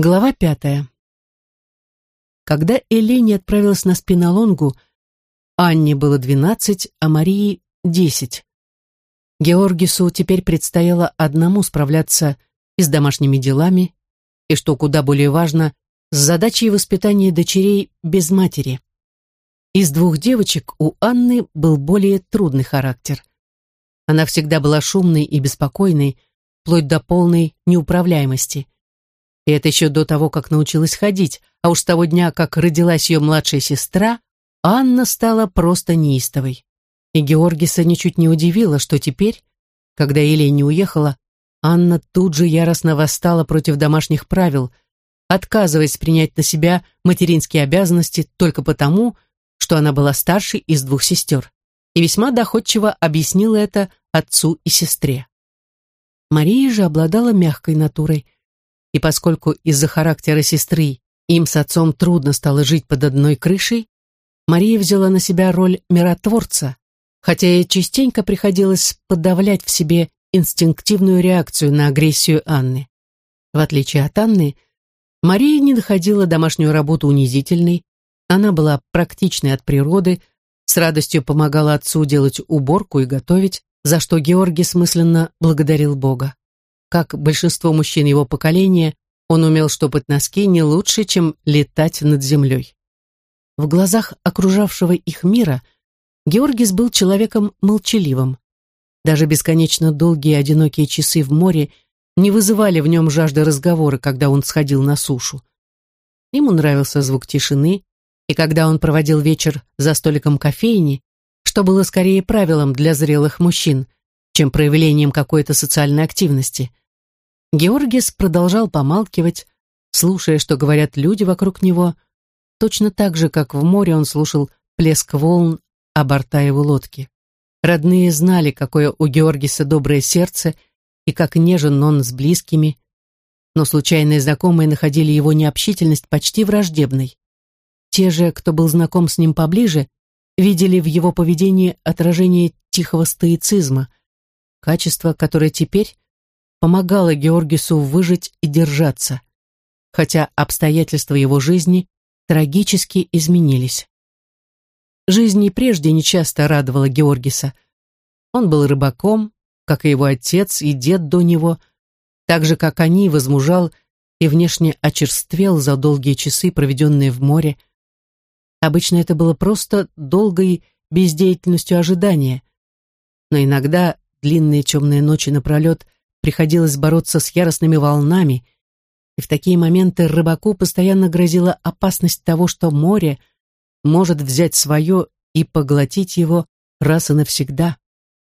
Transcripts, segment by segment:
Глава пятая. Когда Элени отправилась на спинолонгу, Анне было двенадцать, а Марии — десять. Георгису теперь предстояло одному справляться и с домашними делами, и, что куда более важно, с задачей воспитания дочерей без матери. Из двух девочек у Анны был более трудный характер. Она всегда была шумной и беспокойной, вплоть до полной неуправляемости – и это еще до того, как научилась ходить, а уж с того дня, как родилась ее младшая сестра, Анна стала просто неистовой. И Георгиса ничуть не удивило, что теперь, когда Елена уехала, Анна тут же яростно восстала против домашних правил, отказываясь принять на себя материнские обязанности только потому, что она была старшей из двух сестер, и весьма доходчиво объяснила это отцу и сестре. Мария же обладала мягкой натурой – и поскольку из-за характера сестры им с отцом трудно стало жить под одной крышей, Мария взяла на себя роль миротворца, хотя ей частенько приходилось подавлять в себе инстинктивную реакцию на агрессию Анны. В отличие от Анны, Мария не находила домашнюю работу унизительной, она была практичной от природы, с радостью помогала отцу делать уборку и готовить, за что Георгий смысленно благодарил Бога. Как большинство мужчин его поколения, он умел штопать носки не лучше, чем летать над землей. В глазах окружавшего их мира Георгис был человеком молчаливым. Даже бесконечно долгие одинокие часы в море не вызывали в нем жажды разговора, когда он сходил на сушу. Ему нравился звук тишины, и когда он проводил вечер за столиком кофейни, что было скорее правилом для зрелых мужчин, чем проявлением какой-то социальной активности. Георгис продолжал помалкивать, слушая, что говорят люди вокруг него, точно так же, как в море он слушал плеск волн о борта его лодки. Родные знали, какое у Георгиса доброе сердце и как нежен он с близкими, но случайные знакомые находили его необщительность почти враждебной. Те же, кто был знаком с ним поближе, видели в его поведении отражение тихого стоицизма, качество, которое теперь помогала Георгису выжить и держаться, хотя обстоятельства его жизни трагически изменились. Жизнь и прежде нечасто радовала Георгиса. Он был рыбаком, как и его отец и дед до него, так же, как они, возмужал и внешне очерствел за долгие часы, проведенные в море. Обычно это было просто долгой бездеятельностью ожидания, но иногда длинные темные ночи напролет – приходилось бороться с яростными волнами, и в такие моменты рыбаку постоянно грозила опасность того, что море может взять свое и поглотить его раз и навсегда.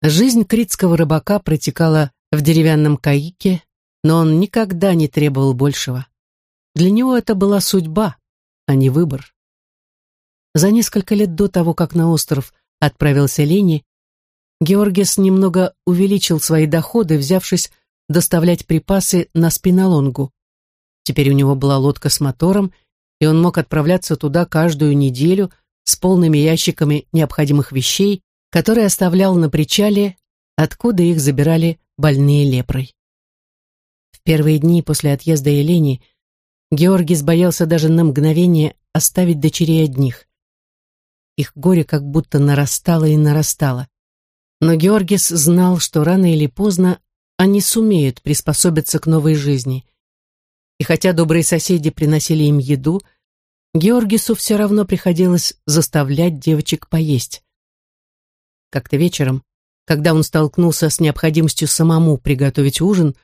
Жизнь критского рыбака протекала в деревянном каике, но он никогда не требовал большего. Для него это была судьба, а не выбор. За несколько лет до того, как на остров отправился Лени, Георгис немного увеличил свои доходы, взявшись доставлять припасы на спинолонгу. Теперь у него была лодка с мотором, и он мог отправляться туда каждую неделю с полными ящиками необходимых вещей, которые оставлял на причале, откуда их забирали больные лепрой. В первые дни после отъезда Елени Георгий боялся даже на мгновение оставить дочерей одних. Их горе как будто нарастало и нарастало. Но Георгис знал, что рано или поздно они сумеют приспособиться к новой жизни. И хотя добрые соседи приносили им еду, Георгису все равно приходилось заставлять девочек поесть. Как-то вечером, когда он столкнулся с необходимостью самому приготовить ужин,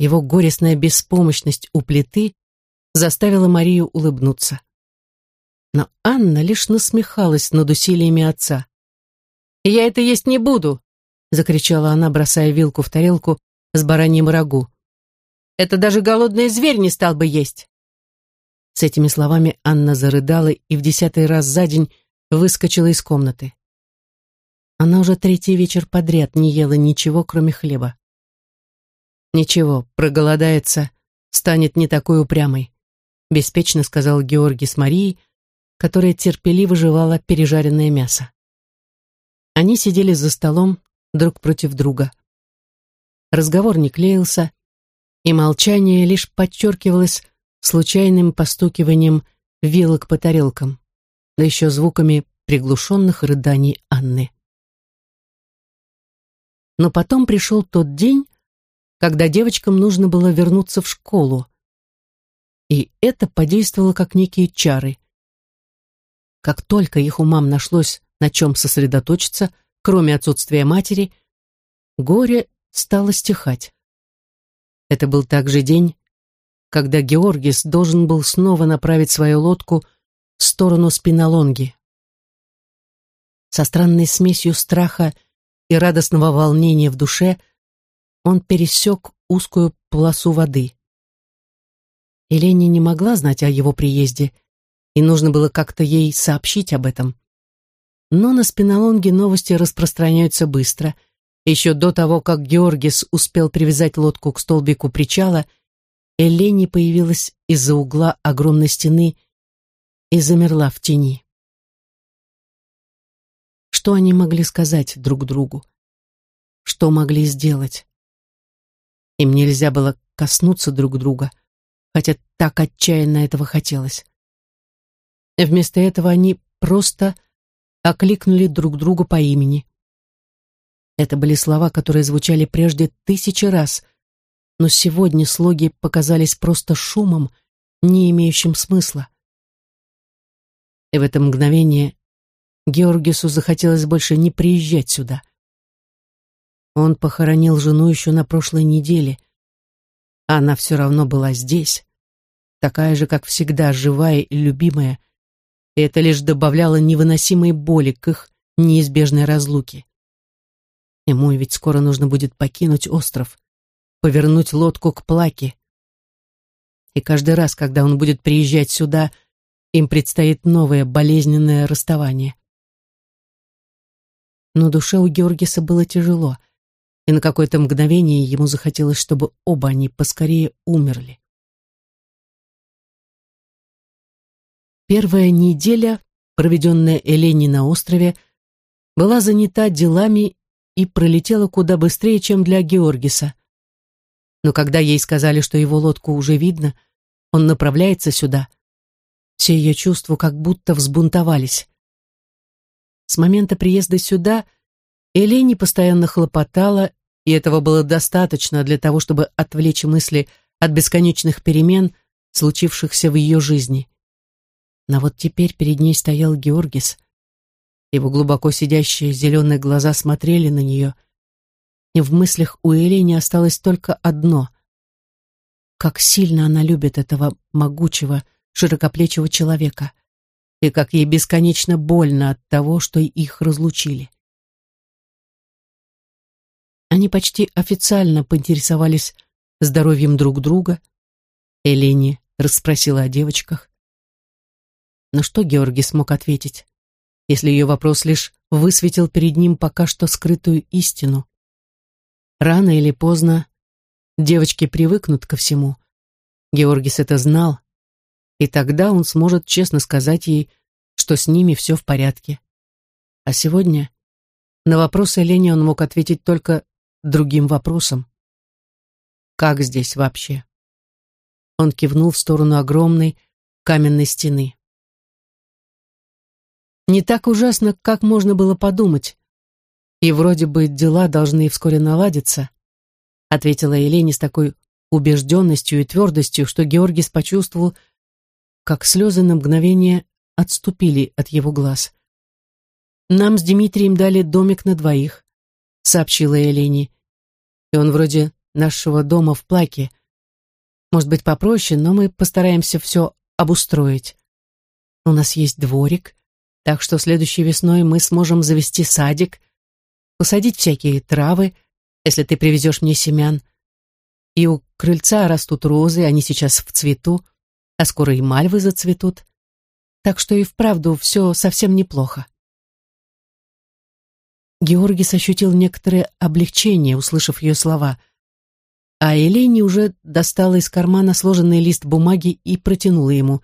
его горестная беспомощность у плиты заставила Марию улыбнуться. Но Анна лишь насмехалась над усилиями отца. «Я это есть не буду!» закричала она, бросая вилку в тарелку с бараньим рагу. «Это даже голодный зверь не стал бы есть!» С этими словами Анна зарыдала и в десятый раз за день выскочила из комнаты. Она уже третий вечер подряд не ела ничего, кроме хлеба. «Ничего, проголодается, станет не такой упрямой», беспечно сказал Георгий с Марией, которая терпеливо жевала пережаренное мясо. Они сидели за столом, друг против друга. Разговор не клеился, и молчание лишь подчеркивалось случайным постукиванием вилок по тарелкам, да еще звуками приглушенных рыданий Анны. Но потом пришел тот день, когда девочкам нужно было вернуться в школу. И это подействовало как некие чары. Как только их умам нашлось на чем сосредоточиться, кроме отсутствия матери, горе стало стихать. Это был также день, когда Георгис должен был снова направить свою лодку в сторону спинолонги. Со странной смесью страха и радостного волнения в душе он пересек узкую полосу воды. Елене не могла знать о его приезде, и нужно было как-то ей сообщить об этом. Но на спинолонге новости распространяются быстро. Еще до того, как Георгис успел привязать лодку к столбику причала, Елене появилась из-за угла огромной стены и замерла в тени. Что они могли сказать друг другу? Что могли сделать? Им нельзя было коснуться друг друга, хотя так отчаянно этого хотелось. Вместо этого они просто окликнули друг друга по имени. Это были слова, которые звучали прежде тысячи раз, но сегодня слоги показались просто шумом, не имеющим смысла. И в это мгновение Георгису захотелось больше не приезжать сюда. Он похоронил жену еще на прошлой неделе. А она все равно была здесь, такая же, как всегда, живая и любимая, и это лишь добавляло невыносимой боли к их неизбежной разлуке. Ему ведь скоро нужно будет покинуть остров, повернуть лодку к плаке. И каждый раз, когда он будет приезжать сюда, им предстоит новое болезненное расставание. Но душе у Георгиса было тяжело, и на какое-то мгновение ему захотелось, чтобы оба они поскорее умерли. Первая неделя, проведенная Эленей на острове, была занята делами и пролетела куда быстрее, чем для Георгиса. Но когда ей сказали, что его лодку уже видно, он направляется сюда, все ее чувства как будто взбунтовались. С момента приезда сюда Элени постоянно хлопотала, и этого было достаточно для того, чтобы отвлечь мысли от бесконечных перемен, случившихся в ее жизни. Но вот теперь перед ней стоял Георгис. Его глубоко сидящие зеленые глаза смотрели на нее. И в мыслях у Элени осталось только одно. Как сильно она любит этого могучего, широкоплечего человека. И как ей бесконечно больно от того, что их разлучили. Они почти официально поинтересовались здоровьем друг друга. Элени расспросила о девочках. На что Георгий смог ответить, если ее вопрос лишь высветил перед ним пока что скрытую истину? Рано или поздно девочки привыкнут ко всему. Георгис это знал, и тогда он сможет честно сказать ей, что с ними все в порядке. А сегодня на вопрос Лени он мог ответить только другим вопросом. «Как здесь вообще?» Он кивнул в сторону огромной каменной стены. Не так ужасно, как можно было подумать. И вроде бы дела должны вскоре наладиться, ответила Елене с такой убежденностью и твердостью, что Георгис почувствовал, как слезы на мгновение отступили от его глаз. «Нам с Дмитрием дали домик на двоих», — сообщила Елене. «И он вроде нашего дома в Плаке. Может быть, попроще, но мы постараемся все обустроить. У нас есть дворик, так что следующей весной мы сможем завести садик, посадить всякие травы, если ты привезешь мне семян. И у крыльца растут розы, они сейчас в цвету, а скоро и мальвы зацветут. Так что и вправду все совсем неплохо. Георгис ощутил некоторое облегчение, услышав ее слова. А Елене уже достала из кармана сложенный лист бумаги и протянула ему.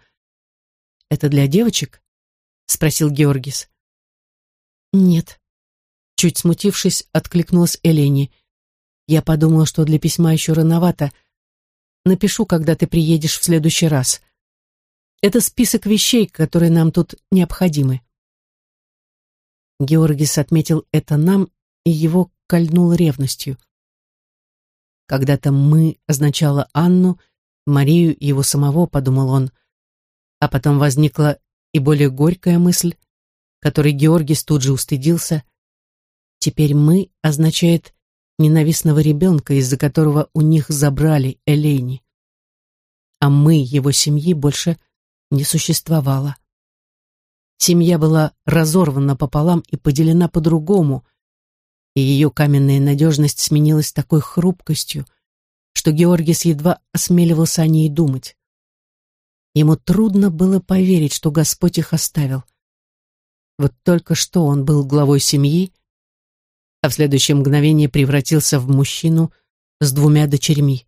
«Это для девочек?» Спросил Георгис. Нет. Чуть смутившись, откликнулась Элени. Я подумала, что для письма еще рановато, напишу, когда ты приедешь в следующий раз. Это список вещей, которые нам тут необходимы. Георгис отметил это нам, и его кольнул ревностью. Когда-то «мы» означало Анну, Марию его самого, подумал он. А потом возникла и более горькая мысль, которой Георгис тут же устыдился. Теперь «мы» означает ненавистного ребенка, из-за которого у них забрали Элейни. А «мы» его семьи больше не существовало. Семья была разорвана пополам и поделена по-другому, и ее каменная надежность сменилась такой хрупкостью, что Георгис едва осмеливался о ней думать. Ему трудно было поверить, что Господь их оставил. Вот только что он был главой семьи, а в следующее мгновение превратился в мужчину с двумя дочерьми.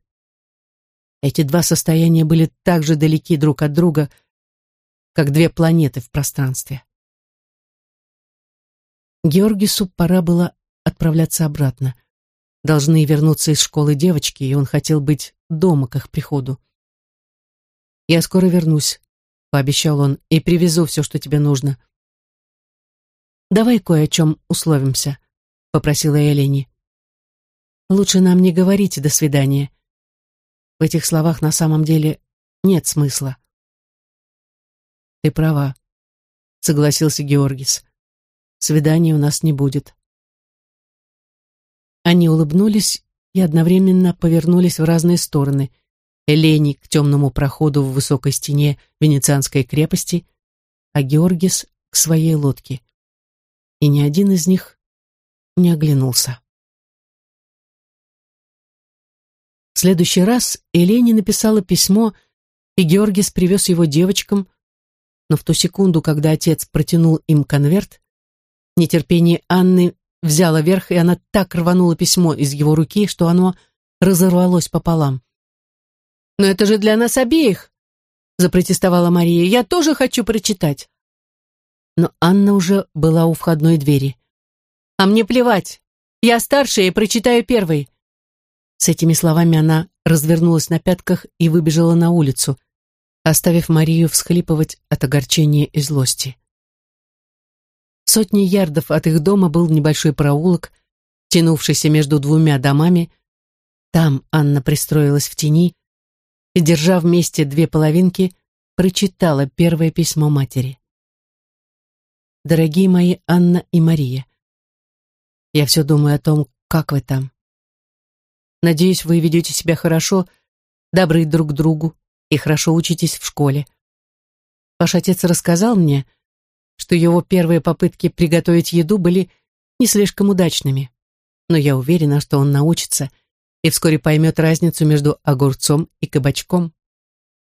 Эти два состояния были так же далеки друг от друга, как две планеты в пространстве. Георгису пора было отправляться обратно. Должны вернуться из школы девочки, и он хотел быть дома к их приходу. «Я скоро вернусь», — пообещал он, — «и привезу все, что тебе нужно». «Давай кое о чем условимся», — попросила Элени. «Лучше нам не говорить «до свидания». В этих словах на самом деле нет смысла. «Ты права», — согласился Георгис. «Свидания у нас не будет». Они улыбнулись и одновременно повернулись в разные стороны. Элени к темному проходу в высокой стене Венецианской крепости, а Георгис к своей лодке. И ни один из них не оглянулся. В следующий раз Элени написала письмо, и Георгис привез его девочкам, но в ту секунду, когда отец протянул им конверт, нетерпение Анны взяла верх, и она так рванула письмо из его руки, что оно разорвалось пополам. «Но это же для нас обеих!» — запротестовала Мария. «Я тоже хочу прочитать!» Но Анна уже была у входной двери. «А мне плевать! Я старшая и прочитаю первой!» С этими словами она развернулась на пятках и выбежала на улицу, оставив Марию всхлипывать от огорчения и злости. Сотни ярдов от их дома был небольшой проулок, тянувшийся между двумя домами. Там Анна пристроилась в тени и, держа вместе две половинки, прочитала первое письмо матери. «Дорогие мои Анна и Мария, я все думаю о том, как вы там. Надеюсь, вы ведете себя хорошо, добры друг другу и хорошо учитесь в школе. Ваш отец рассказал мне, что его первые попытки приготовить еду были не слишком удачными. Но я уверена, что он научится и вскоре поймет разницу между огурцом и кабачком.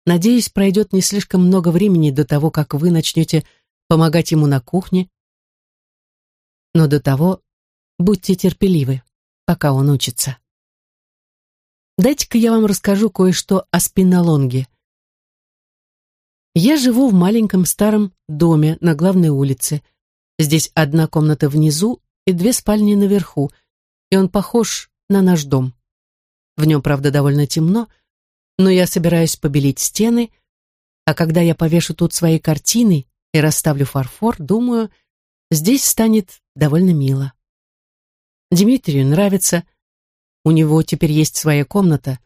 Надеюсь, пройдет не слишком много времени до того, как вы начнете помогать ему на кухне. Но до того будьте терпеливы, пока он учится. Дайте-ка я вам расскажу кое-что о спинолонге. Я живу в маленьком старом доме на главной улице. Здесь одна комната внизу и две спальни наверху, и он похож на наш дом. В нем, правда, довольно темно, но я собираюсь побелить стены, а когда я повешу тут свои картины и расставлю фарфор, думаю, здесь станет довольно мило. Дмитрию нравится, у него теперь есть своя комната,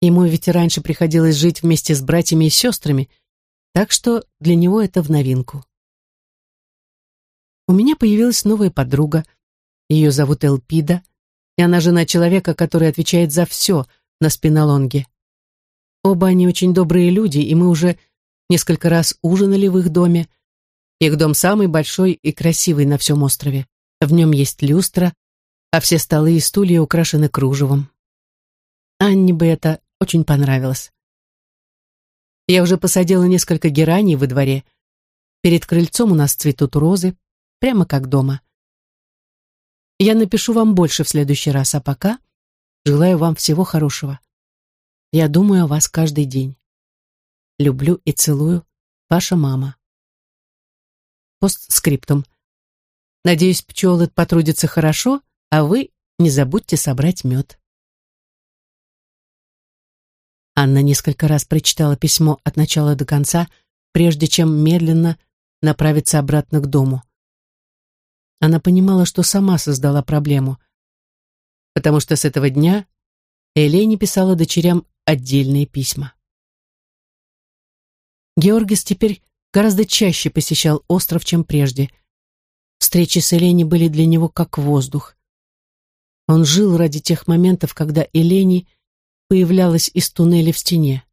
ему ведь раньше приходилось жить вместе с братьями и сестрами, так что для него это в новинку. У меня появилась новая подруга. Ее зовут Элпида, и она жена человека, который отвечает за все на спинолонге. Оба они очень добрые люди, и мы уже несколько раз ужинали в их доме. Их дом самый большой и красивый на всем острове. В нем есть люстра, а все столы и стулья украшены кружевом. Анне бы это очень понравилось. Я уже посадила несколько гераний во дворе. Перед крыльцом у нас цветут розы, прямо как дома. Я напишу вам больше в следующий раз, а пока желаю вам всего хорошего. Я думаю о вас каждый день. Люблю и целую. Ваша мама. Постскриптум. Надеюсь, пчелы потрудятся хорошо, а вы не забудьте собрать мед. Анна несколько раз прочитала письмо от начала до конца, прежде чем медленно направиться обратно к дому. Она понимала, что сама создала проблему, потому что с этого дня Элене писала дочерям отдельные письма. Георгис теперь гораздо чаще посещал остров, чем прежде. Встречи с Элени были для него как воздух. Он жил ради тех моментов, когда Элени появлялась из туннеля в стене.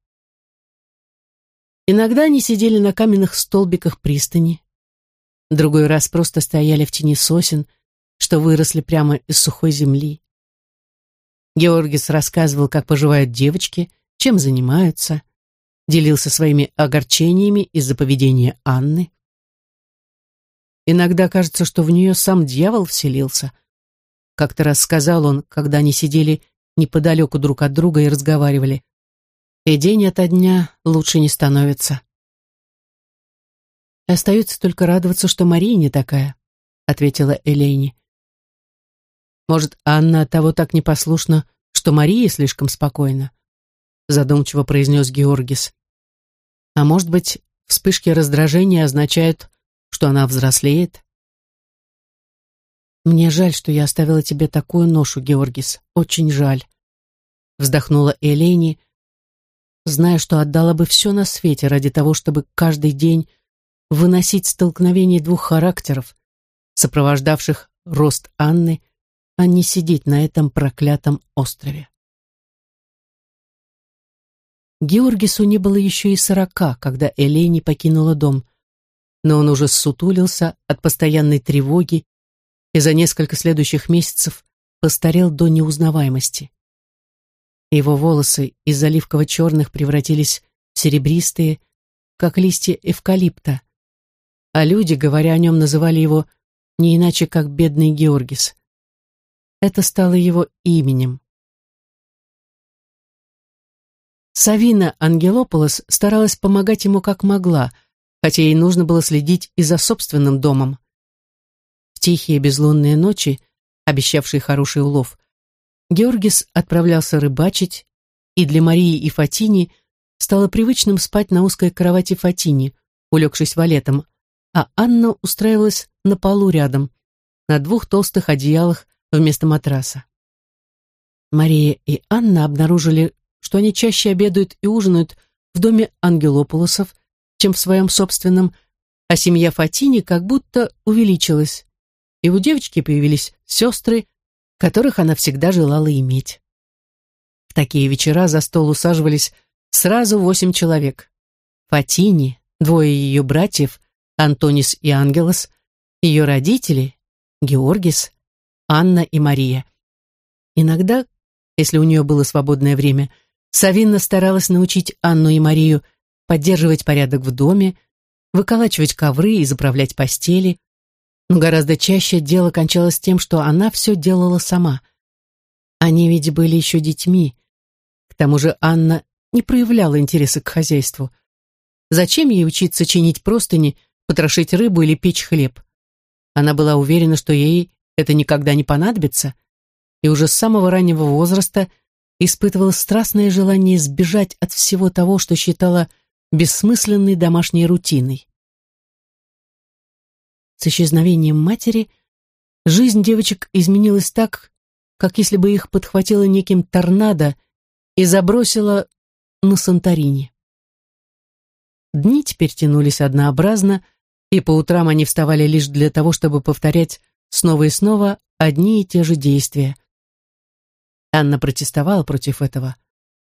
Иногда они сидели на каменных столбиках пристани, другой раз просто стояли в тени сосен, что выросли прямо из сухой земли. Георгис рассказывал, как поживают девочки, чем занимаются, делился своими огорчениями из-за поведения Анны. Иногда кажется, что в нее сам дьявол вселился — как-то раз сказал он, когда они сидели неподалеку друг от друга и разговаривали. И день ото дня лучше не становится. «Остается только радоваться, что Мария не такая», — ответила Элейни. «Может, Анна от того так непослушна, что Мария слишком спокойна?» задумчиво произнес Георгис. «А может быть, вспышки раздражения означают, что она взрослеет?» «Мне жаль, что я оставила тебе такую ношу, Георгис. Очень жаль», — вздохнула Элени, зная, что отдала бы все на свете ради того, чтобы каждый день выносить столкновение двух характеров, сопровождавших рост Анны, а не сидеть на этом проклятом острове. Георгису не было еще и сорока, когда Элени покинула дом, но он уже сутулился от постоянной тревоги и за несколько следующих месяцев постарел до неузнаваемости. Его волосы из оливково-черных превратились в серебристые, как листья эвкалипта, а люди, говоря о нем, называли его не иначе, как бедный Георгис. Это стало его именем. Савина Ангелополос старалась помогать ему как могла, хотя ей нужно было следить и за собственным домом тихие безлунные ночи, обещавшие хороший улов, Георгис отправлялся рыбачить, и для Марии и Фатини стало привычным спать на узкой кровати Фатини, улегшись валетом, а Анна устраивалась на полу рядом, на двух толстых одеялах вместо матраса. Мария и Анна обнаружили, что они чаще обедают и ужинают в доме ангелополосов, чем в своем собственном, а семья Фатини как будто увеличилась и у девочки появились сестры, которых она всегда желала иметь. В такие вечера за стол усаживались сразу восемь человек. Фатини, двое ее братьев, Антонис и Ангелос, ее родители, Георгис, Анна и Мария. Иногда, если у нее было свободное время, Савинна старалась научить Анну и Марию поддерживать порядок в доме, выколачивать ковры и заправлять постели, но гораздо чаще дело кончалось тем, что она все делала сама. Они ведь были еще детьми. К тому же Анна не проявляла интереса к хозяйству. Зачем ей учиться чинить простыни, потрошить рыбу или печь хлеб? Она была уверена, что ей это никогда не понадобится, и уже с самого раннего возраста испытывала страстное желание сбежать от всего того, что считала бессмысленной домашней рутиной. С исчезновением матери жизнь девочек изменилась так, как если бы их подхватило неким торнадо и забросило на Санторини. Дни теперь тянулись однообразно, и по утрам они вставали лишь для того, чтобы повторять снова и снова одни и те же действия. Анна протестовала против этого.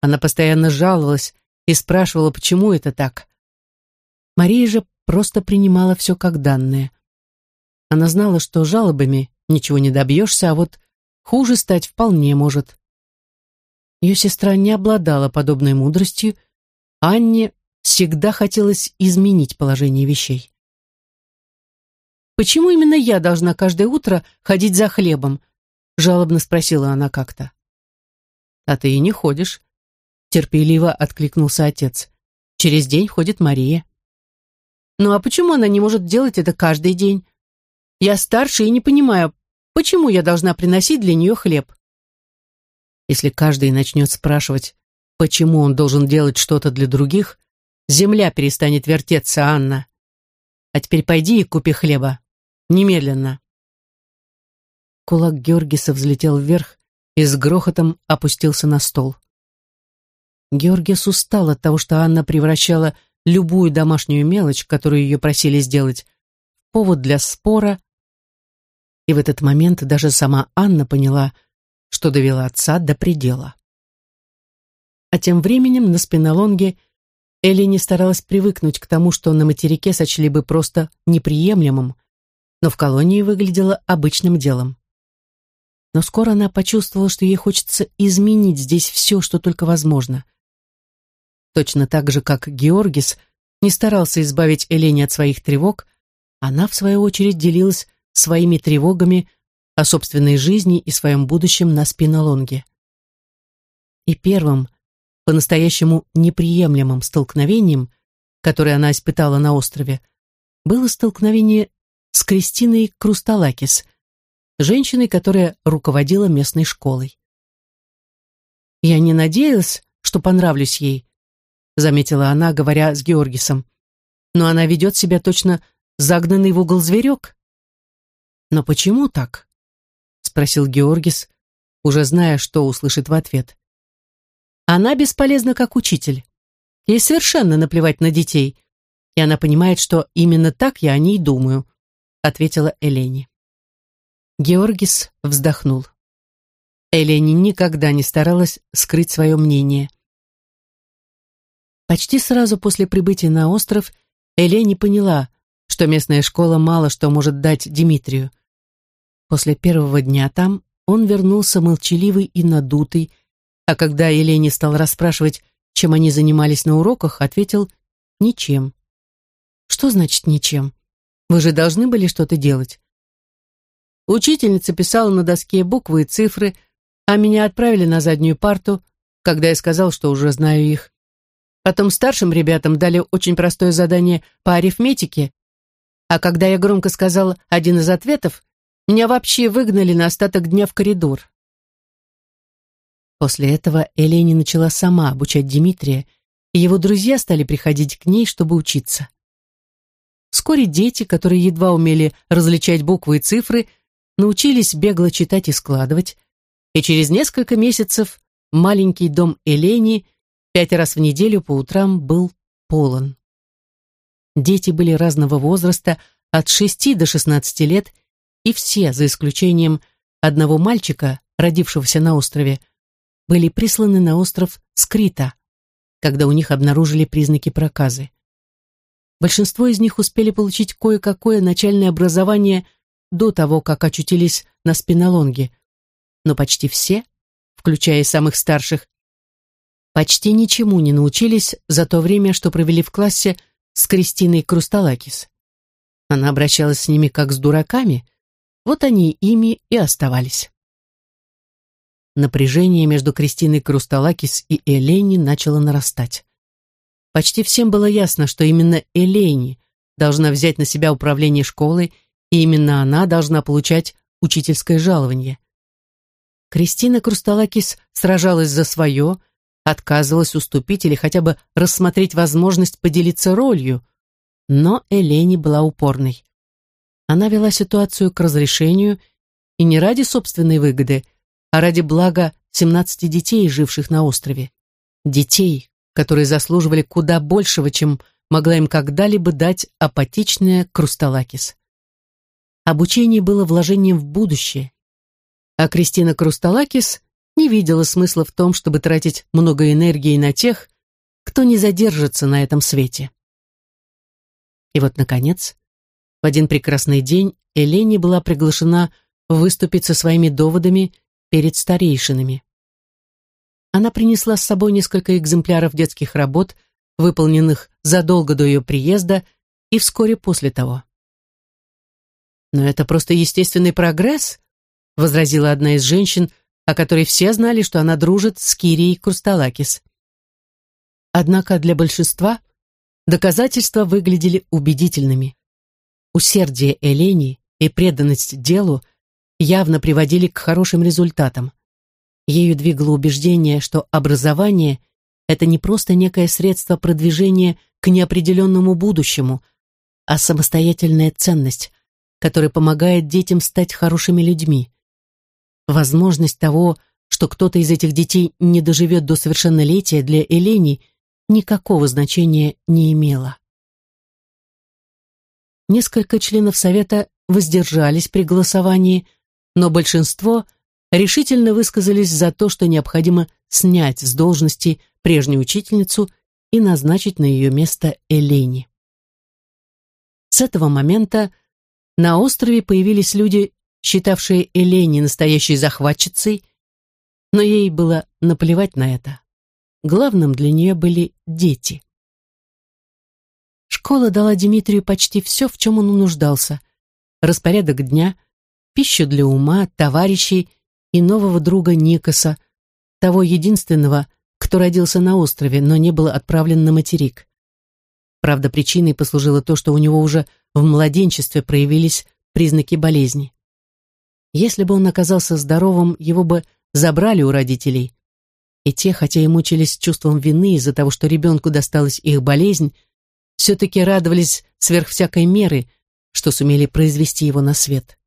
Она постоянно жаловалась и спрашивала, почему это так. Мария же просто принимала все как данное. Она знала, что жалобами ничего не добьешься, а вот хуже стать вполне может. Ее сестра не обладала подобной мудростью, Анне всегда хотелось изменить положение вещей. «Почему именно я должна каждое утро ходить за хлебом?» — жалобно спросила она как-то. «А ты и не ходишь», — терпеливо откликнулся отец. «Через день ходит Мария». «Ну а почему она не может делать это каждый день?» Я старше и не понимаю, почему я должна приносить для нее хлеб. Если каждый начнет спрашивать, почему он должен делать что-то для других, земля перестанет вертеться, Анна. А теперь пойди и купи хлеба. Немедленно. Кулак Георгиса взлетел вверх и с грохотом опустился на стол. Георгис устал от того, что Анна превращала любую домашнюю мелочь, которую ее просили сделать, в повод для спора, и в этот момент даже сама Анна поняла, что довела отца до предела. А тем временем на спинолонге Элли не старалась привыкнуть к тому, что на материке сочли бы просто неприемлемым, но в колонии выглядело обычным делом. Но скоро она почувствовала, что ей хочется изменить здесь все, что только возможно. Точно так же, как Георгис не старался избавить Элене от своих тревог, она, в свою очередь, делилась своими тревогами о собственной жизни и своем будущем на спинолонге. И первым, по-настоящему неприемлемым столкновением, которое она испытала на острове, было столкновение с Кристиной Крусталакис, женщиной, которая руководила местной школой. «Я не надеялась, что понравлюсь ей», заметила она, говоря с Георгисом. «Но она ведет себя точно загнанный в угол зверек». «Но почему так?» спросил Георгис, уже зная, что услышит в ответ. «Она бесполезна как учитель. Ей совершенно наплевать на детей, и она понимает, что именно так я о ней думаю», ответила Элени. Георгис вздохнул. Элени никогда не старалась скрыть свое мнение. Почти сразу после прибытия на остров Элени поняла, что местная школа мало что может дать Дмитрию. После первого дня там он вернулся молчаливый и надутый, а когда Елене стал расспрашивать, чем они занимались на уроках, ответил «ничем». «Что значит «ничем»? Вы же должны были что-то делать?» Учительница писала на доске буквы и цифры, а меня отправили на заднюю парту, когда я сказал, что уже знаю их. Потом старшим ребятам дали очень простое задание по арифметике, а когда я громко сказал один из ответов, меня вообще выгнали на остаток дня в коридор. После этого Элени начала сама обучать Дмитрия, и его друзья стали приходить к ней, чтобы учиться. Вскоре дети, которые едва умели различать буквы и цифры, научились бегло читать и складывать, и через несколько месяцев маленький дом Элени пять раз в неделю по утрам был полон. Дети были разного возраста, от шести до шестнадцати лет, и все, за исключением одного мальчика, родившегося на острове, были присланы на остров Скрита, когда у них обнаружили признаки проказы. Большинство из них успели получить кое-какое начальное образование до того, как очутились на спинолонге, но почти все, включая самых старших, почти ничему не научились за то время, что провели в классе с Кристиной Крусталакис. Она обращалась с ними как с дураками, вот они ими и оставались. Напряжение между Кристиной Крусталакис и Элени начало нарастать. Почти всем было ясно, что именно Элени должна взять на себя управление школой, и именно она должна получать учительское жалование. Кристина Крусталакис сражалась за свое, отказывалась уступить или хотя бы рассмотреть возможность поделиться ролью, но Элени была упорной. Она вела ситуацию к разрешению и не ради собственной выгоды, а ради блага 17 детей, живших на острове. Детей, которые заслуживали куда большего, чем могла им когда-либо дать апатичная Крусталакис. Обучение было вложением в будущее, а Кристина Крусталакис не видела смысла в том, чтобы тратить много энергии на тех, кто не задержится на этом свете. И вот, наконец, в один прекрасный день Элени была приглашена выступить со своими доводами перед старейшинами. Она принесла с собой несколько экземпляров детских работ, выполненных задолго до ее приезда и вскоре после того. «Но это просто естественный прогресс», — возразила одна из женщин, о которой все знали, что она дружит с Кирией Крусталакис. Однако для большинства доказательства выглядели убедительными. Усердие Элени и преданность делу явно приводили к хорошим результатам. Ею двигало убеждение, что образование это не просто некое средство продвижения к неопределенному будущему, а самостоятельная ценность, которая помогает детям стать хорошими людьми. Возможность того, что кто-то из этих детей не доживет до совершеннолетия, для Элени никакого значения не имела. Несколько членов Совета воздержались при голосовании, но большинство решительно высказались за то, что необходимо снять с должности прежнюю учительницу и назначить на ее место Элени. С этого момента на острове появились люди, считавшие Элени настоящей захватчицей, но ей было наплевать на это. Главным для нее были дети. Школа дала Дмитрию почти все, в чем он нуждался. Распорядок дня, пищу для ума, товарищей и нового друга Никоса, того единственного, кто родился на острове, но не был отправлен на материк. Правда, причиной послужило то, что у него уже в младенчестве проявились признаки болезни. Если бы он оказался здоровым, его бы забрали у родителей. И те, хотя и мучились чувством вины из-за того, что ребенку досталась их болезнь, все-таки радовались сверх всякой меры, что сумели произвести его на свет.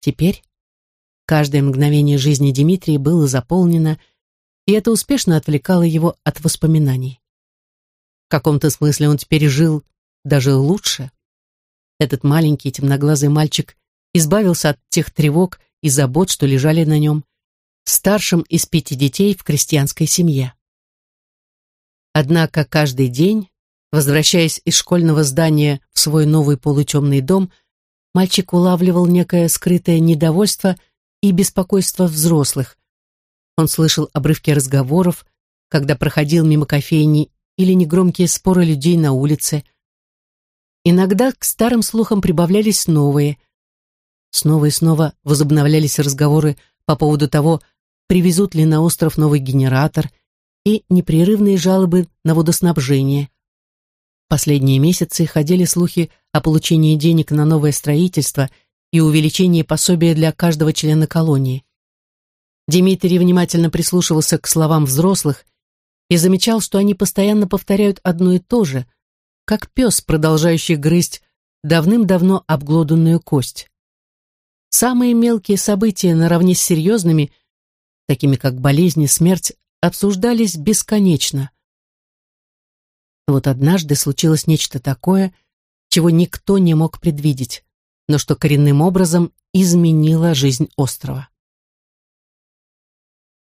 Теперь каждое мгновение жизни Дмитрия было заполнено, и это успешно отвлекало его от воспоминаний. В каком-то смысле он теперь жил даже лучше. Этот маленький темноглазый мальчик избавился от тех тревог и забот, что лежали на нем, старшим из пяти детей в крестьянской семье. Однако каждый день, возвращаясь из школьного здания в свой новый полутемный дом, мальчик улавливал некое скрытое недовольство и беспокойство взрослых. Он слышал обрывки разговоров, когда проходил мимо кофейни или негромкие споры людей на улице. Иногда к старым слухам прибавлялись новые. Снова и снова возобновлялись разговоры по поводу того, привезут ли на остров новый генератор, и непрерывные жалобы на водоснабжение. Последние месяцы ходили слухи о получении денег на новое строительство и увеличении пособия для каждого члена колонии. Дмитрий внимательно прислушивался к словам взрослых и замечал, что они постоянно повторяют одно и то же, как пес, продолжающий грызть давным-давно обглоданную кость. Самые мелкие события наравне с серьезными, такими как болезни, смерть, обсуждались бесконечно. Вот однажды случилось нечто такое, чего никто не мог предвидеть, но что коренным образом изменило жизнь острова.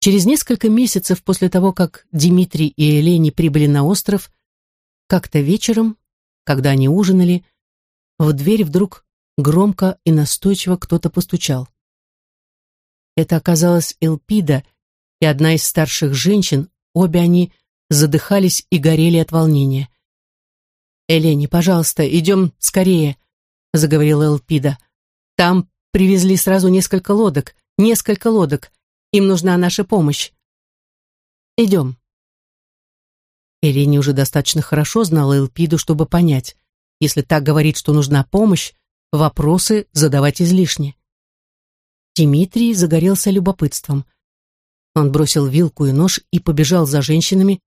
Через несколько месяцев после того, как Дмитрий и Элени прибыли на остров, как-то вечером, когда они ужинали, в дверь вдруг громко и настойчиво кто-то постучал. Это оказалась Элпида и одна из старших женщин, обе они задыхались и горели от волнения. «Элени, пожалуйста, идем скорее», — заговорила Элпида. «Там привезли сразу несколько лодок, несколько лодок. Им нужна наша помощь. Идем. Элени уже достаточно хорошо знала Элпиду, чтобы понять, если так говорит, что нужна помощь, вопросы задавать излишне. Дмитрий загорелся любопытством. Он бросил вилку и нож и побежал за женщинами,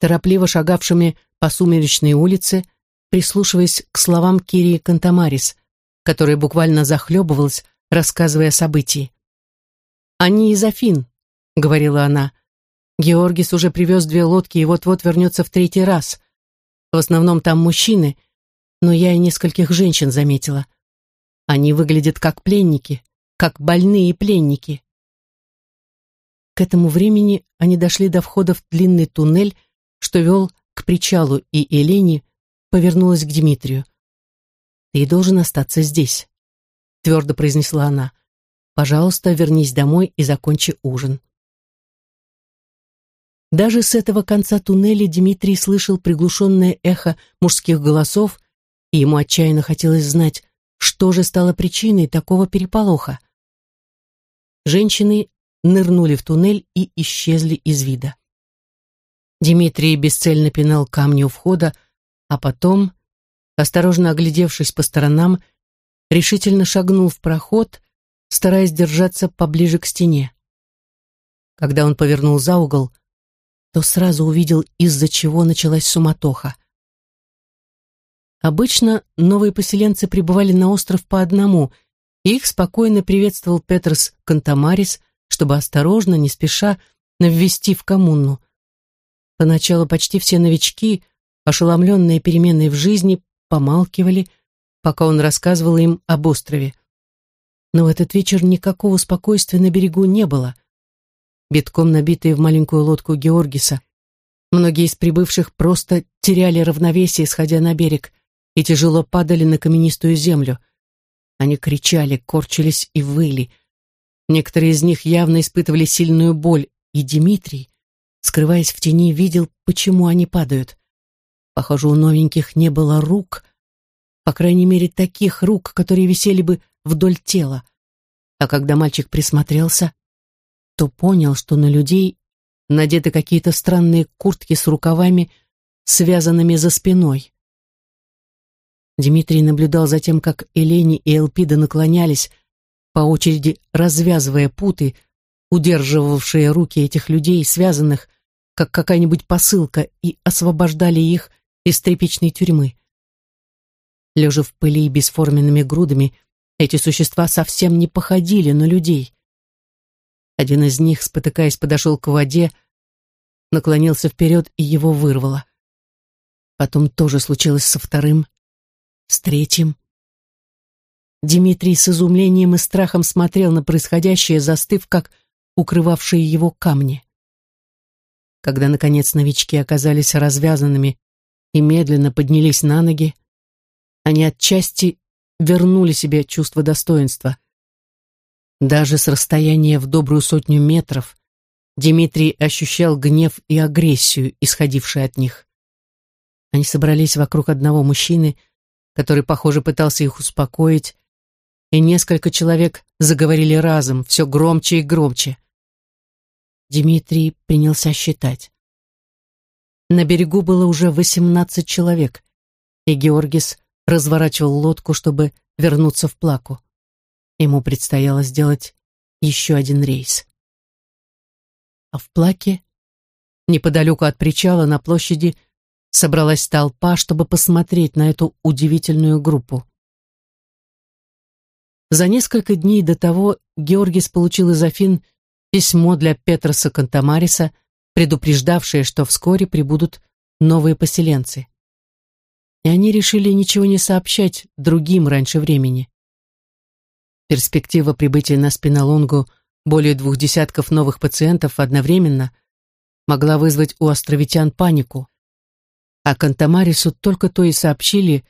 торопливо шагавшими по сумеречной улице, прислушиваясь к словам Кирии Кантамарис, которая буквально захлебывалась, рассказывая о событии. «Они из Афин», — говорила она. «Георгис уже привез две лодки и вот-вот вернется в третий раз. В основном там мужчины, но я и нескольких женщин заметила. Они выглядят как пленники, как больные пленники». К этому времени они дошли до входа в длинный туннель, что вел к причалу, и Елене повернулась к Дмитрию. «Ты должен остаться здесь», — твердо произнесла она. Пожалуйста, вернись домой и закончи ужин. Даже с этого конца туннеля Дмитрий слышал приглушенное эхо мужских голосов, и ему отчаянно хотелось знать, что же стало причиной такого переполоха. Женщины нырнули в туннель и исчезли из вида. Дмитрий бесцельно пинал камни у входа, а потом, осторожно оглядевшись по сторонам, решительно шагнул в проход стараясь держаться поближе к стене. Когда он повернул за угол, то сразу увидел, из-за чего началась суматоха. Обычно новые поселенцы прибывали на остров по одному, и их спокойно приветствовал Петрос Кантамарис, чтобы осторожно, не спеша, наввести в коммуну. Поначалу почти все новички, ошеломленные переменой в жизни, помалкивали, пока он рассказывал им об острове. Но в этот вечер никакого спокойствия на берегу не было. Битком набитые в маленькую лодку Георгиса, многие из прибывших просто теряли равновесие, сходя на берег, и тяжело падали на каменистую землю. Они кричали, корчились и выли. Некоторые из них явно испытывали сильную боль, и Дмитрий, скрываясь в тени, видел, почему они падают. Похоже, у новеньких не было рук, по крайней мере, таких рук, которые висели бы вдоль тела. А когда мальчик присмотрелся, то понял, что на людей надеты какие-то странные куртки с рукавами, связанными за спиной. Дмитрий наблюдал за тем, как Элени и Элпида наклонялись, по очереди развязывая путы, удерживавшие руки этих людей, связанных, как какая-нибудь посылка, и освобождали их из тряпичной тюрьмы. Лежа в пыли бесформенными грудами, эти существа совсем не походили на людей. Один из них, спотыкаясь, подошел к воде, наклонился вперед и его вырвало. Потом тоже случилось со вторым, с третьим. Дмитрий с изумлением и страхом смотрел на происходящее, застыв, как укрывавшие его камни. Когда, наконец, новички оказались развязанными и медленно поднялись на ноги, они отчасти вернули себе чувство достоинства. Даже с расстояния в добрую сотню метров Дмитрий ощущал гнев и агрессию, исходившие от них. Они собрались вокруг одного мужчины, который, похоже, пытался их успокоить, и несколько человек заговорили разом, все громче и громче. Дмитрий принялся считать. На берегу было уже восемнадцать человек, и Георгис разворачивал лодку, чтобы вернуться в Плаку. Ему предстояло сделать еще один рейс. А в Плаке, неподалеку от причала на площади, собралась толпа, чтобы посмотреть на эту удивительную группу. За несколько дней до того Георгис получил из Афин письмо для Петроса Кантамариса, предупреждавшее, что вскоре прибудут новые поселенцы и они решили ничего не сообщать другим раньше времени. Перспектива прибытия на спинолонгу более двух десятков новых пациентов одновременно могла вызвать у островитян панику. А Кантамарису только то и сообщили,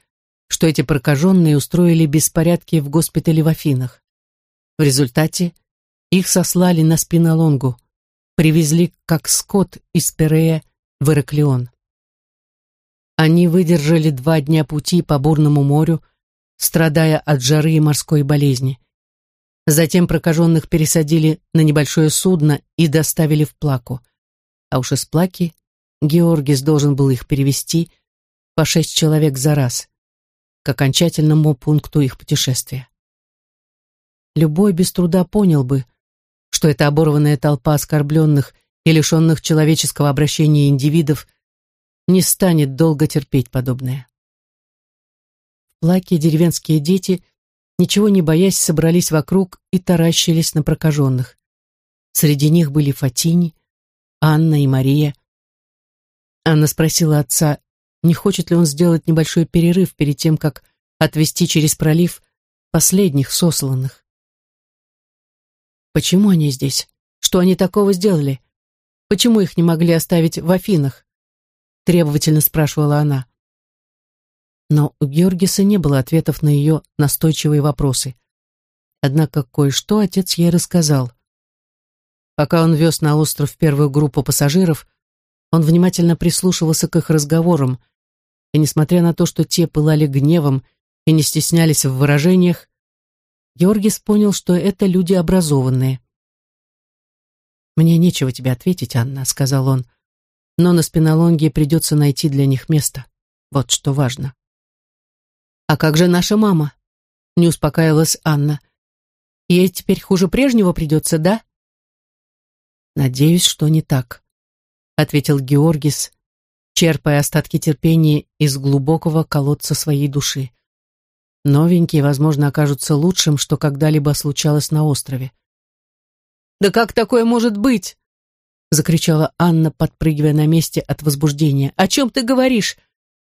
что эти прокаженные устроили беспорядки в госпитале в Афинах. В результате их сослали на спинолонгу, привезли как скот из Перея в Ираклион. Они выдержали два дня пути по бурному морю, страдая от жары и морской болезни. Затем прокаженных пересадили на небольшое судно и доставили в Плаку. А уж из Плаки Георгис должен был их перевести по шесть человек за раз, к окончательному пункту их путешествия. Любой без труда понял бы, что эта оборванная толпа оскорбленных и лишенных человеческого обращения индивидов не станет долго терпеть подобное. В деревенские дети, ничего не боясь, собрались вокруг и таращились на прокаженных. Среди них были Фатини, Анна и Мария. Анна спросила отца, не хочет ли он сделать небольшой перерыв перед тем, как отвезти через пролив последних сосланных. Почему они здесь? Что они такого сделали? Почему их не могли оставить в Афинах? требовательно спрашивала она. Но у Георгиса не было ответов на ее настойчивые вопросы. Однако кое-что отец ей рассказал. Пока он вез на остров первую группу пассажиров, он внимательно прислушивался к их разговорам, и, несмотря на то, что те пылали гневом и не стеснялись в выражениях, Георгис понял, что это люди образованные. «Мне нечего тебе ответить, Анна», — сказал он но на спинолонге придется найти для них место. Вот что важно. «А как же наша мама?» — не успокаивалась Анна. «Ей теперь хуже прежнего придется, да?» «Надеюсь, что не так. ответил Георгис, черпая остатки терпения из глубокого колодца своей души. Новенькие, возможно, окажутся лучшим, что когда-либо случалось на острове. «Да как такое может быть?» закричала Анна, подпрыгивая на месте от возбуждения. «О чем ты говоришь?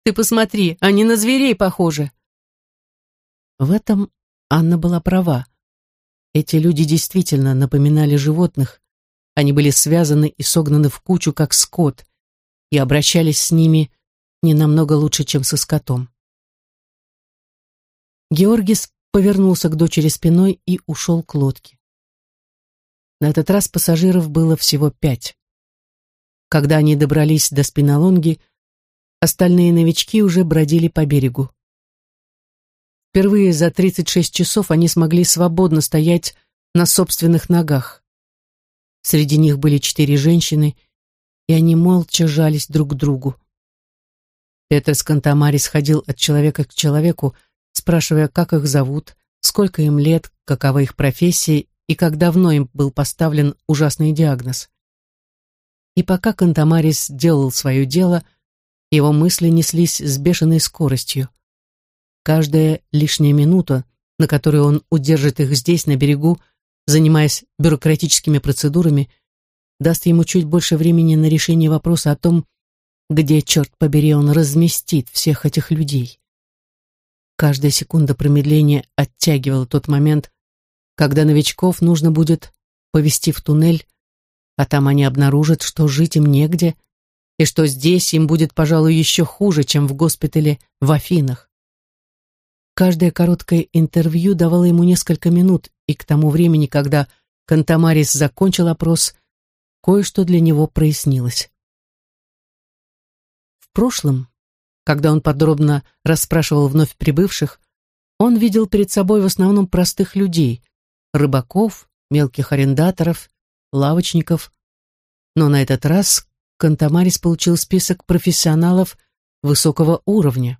Ты посмотри, они на зверей похожи!» В этом Анна была права. Эти люди действительно напоминали животных. Они были связаны и согнаны в кучу, как скот, и обращались с ними не намного лучше, чем со скотом. Георгис повернулся к дочери спиной и ушел к лодке. На этот раз пассажиров было всего пять. Когда они добрались до спинолонги, остальные новички уже бродили по берегу. Впервые за 36 часов они смогли свободно стоять на собственных ногах. Среди них были четыре женщины, и они молча жались друг к другу. Петр Скантамарис ходил от человека к человеку, спрашивая, как их зовут, сколько им лет, какова их профессия и как давно им был поставлен ужасный диагноз. И пока Кантамарис делал свое дело, его мысли неслись с бешеной скоростью. Каждая лишняя минута, на которую он удержит их здесь, на берегу, занимаясь бюрократическими процедурами, даст ему чуть больше времени на решение вопроса о том, где, черт побери, он разместит всех этих людей. Каждая секунда промедления оттягивала тот момент, когда новичков нужно будет повести в туннель, а там они обнаружат, что жить им негде, и что здесь им будет, пожалуй, еще хуже, чем в госпитале в Афинах. Каждое короткое интервью давало ему несколько минут, и к тому времени, когда Кантамарис закончил опрос, кое-что для него прояснилось. В прошлом, когда он подробно расспрашивал вновь прибывших, он видел перед собой в основном простых людей, рыбаков, мелких арендаторов, лавочников. Но на этот раз Кантамарис получил список профессионалов высокого уровня.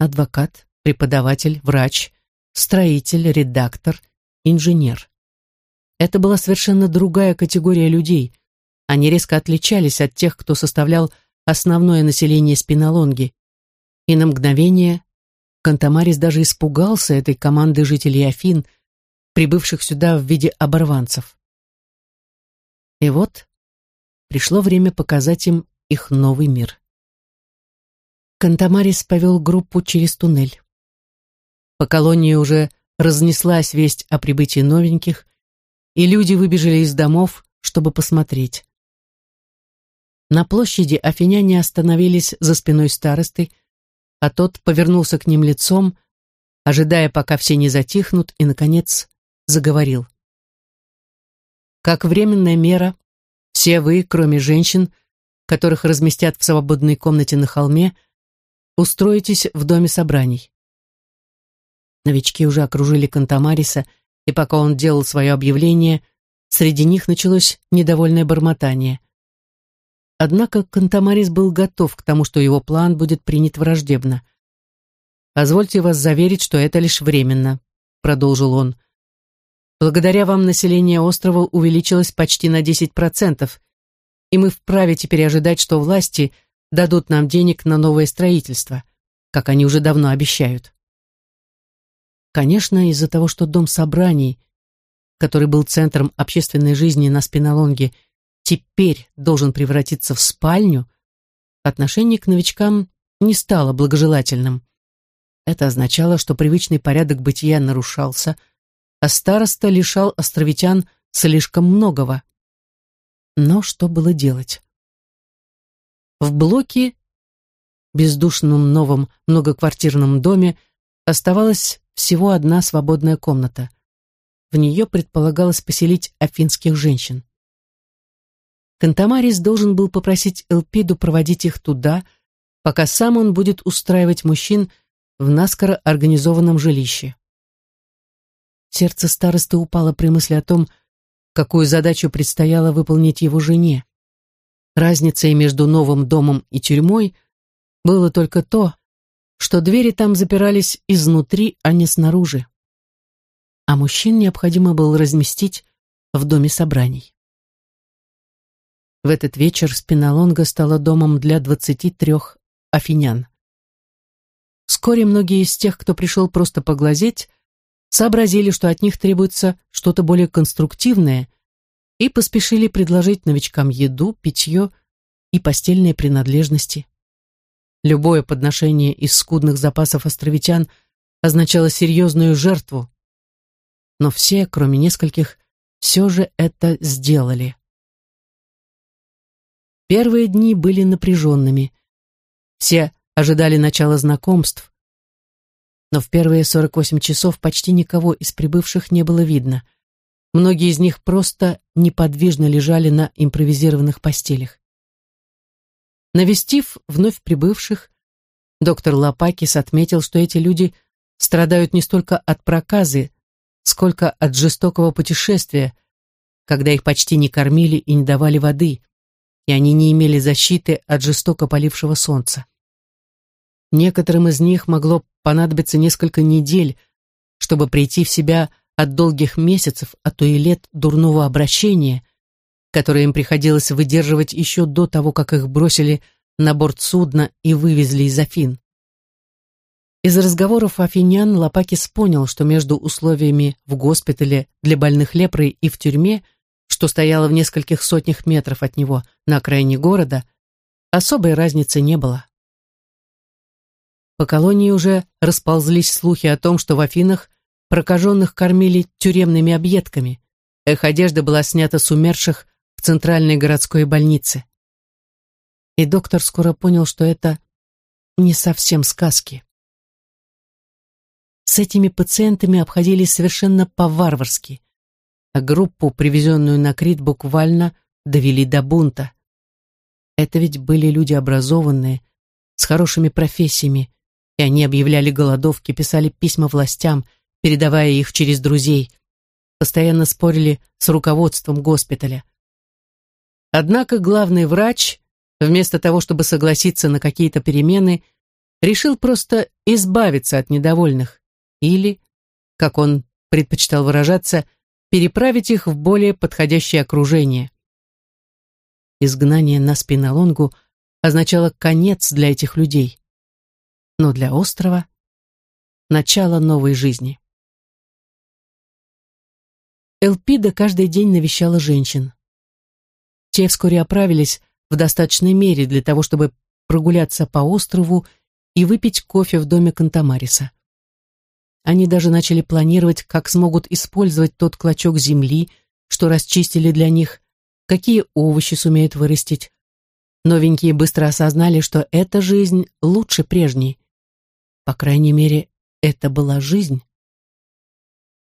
Адвокат, преподаватель, врач, строитель, редактор, инженер. Это была совершенно другая категория людей. Они резко отличались от тех, кто составлял основное население Спинолонги. И на мгновение Кантамарис даже испугался этой команды жителей Афин, прибывших сюда в виде оборванцев. И вот пришло время показать им их новый мир. Кантамарис повел группу через туннель. По колонии уже разнеслась весть о прибытии новеньких, и люди выбежали из домов, чтобы посмотреть. На площади афиняне остановились за спиной старосты, а тот повернулся к ним лицом, ожидая, пока все не затихнут, и, наконец, заговорил. Как временная мера, все вы, кроме женщин, которых разместят в свободной комнате на холме, устроитесь в доме собраний. Новички уже окружили Кантамариса, и пока он делал свое объявление, среди них началось недовольное бормотание. Однако Кантамарис был готов к тому, что его план будет принят враждебно. «Позвольте вас заверить, что это лишь временно», — продолжил он. Благодаря вам население острова увеличилось почти на 10%, и мы вправе теперь ожидать, что власти дадут нам денег на новое строительство, как они уже давно обещают. Конечно, из-за того, что дом собраний, который был центром общественной жизни на Спинолонге, теперь должен превратиться в спальню, отношение к новичкам не стало благожелательным. Это означало, что привычный порядок бытия нарушался – а староста лишал островитян слишком многого. Но что было делать? В блоке, бездушном новом многоквартирном доме, оставалась всего одна свободная комната. В нее предполагалось поселить афинских женщин. Кантамарис должен был попросить Элпиду проводить их туда, пока сам он будет устраивать мужчин в наскоро организованном жилище. Сердце старосты упало при мысли о том, какую задачу предстояло выполнить его жене. Разницей между новым домом и тюрьмой было только то, что двери там запирались изнутри, а не снаружи. А мужчин необходимо было разместить в доме собраний. В этот вечер Спиналонга стала домом для двадцати трех афинян. Вскоре многие из тех, кто пришел просто поглазеть, сообразили, что от них требуется что-то более конструктивное, и поспешили предложить новичкам еду, питье и постельные принадлежности. Любое подношение из скудных запасов островитян означало серьезную жертву, но все, кроме нескольких, все же это сделали. Первые дни были напряженными. Все ожидали начала знакомств, но в первые 48 часов почти никого из прибывших не было видно. Многие из них просто неподвижно лежали на импровизированных постелях. Навестив вновь прибывших, доктор Лопакис отметил, что эти люди страдают не столько от проказы, сколько от жестокого путешествия, когда их почти не кормили и не давали воды, и они не имели защиты от жестоко полившего солнца. Некоторым из них могло понадобиться несколько недель, чтобы прийти в себя от долгих месяцев, а то и лет дурного обращения, которое им приходилось выдерживать еще до того, как их бросили на борт судна и вывезли из Афин. Из разговоров афинян Лопакис понял, что между условиями в госпитале для больных лепрой и в тюрьме, что стояло в нескольких сотнях метров от него на окраине города, особой разницы не было. По колонии уже расползлись слухи о том, что в Афинах прокаженных кормили тюремными объедками. Их одежда была снята с умерших в центральной городской больнице. И доктор скоро понял, что это не совсем сказки. С этими пациентами обходились совершенно по-варварски, а группу, привезенную на Крит, буквально довели до бунта. Это ведь были люди образованные, с хорошими профессиями, и они объявляли голодовки, писали письма властям, передавая их через друзей, постоянно спорили с руководством госпиталя. Однако главный врач, вместо того, чтобы согласиться на какие-то перемены, решил просто избавиться от недовольных или, как он предпочитал выражаться, переправить их в более подходящее окружение. Изгнание на спинолонгу означало конец для этих людей, но для острова — начало новой жизни. Элпида каждый день навещала женщин. Те вскоре оправились в достаточной мере для того, чтобы прогуляться по острову и выпить кофе в доме Кантамариса. Они даже начали планировать, как смогут использовать тот клочок земли, что расчистили для них, какие овощи сумеют вырастить. Новенькие быстро осознали, что эта жизнь лучше прежней. По крайней мере, это была жизнь.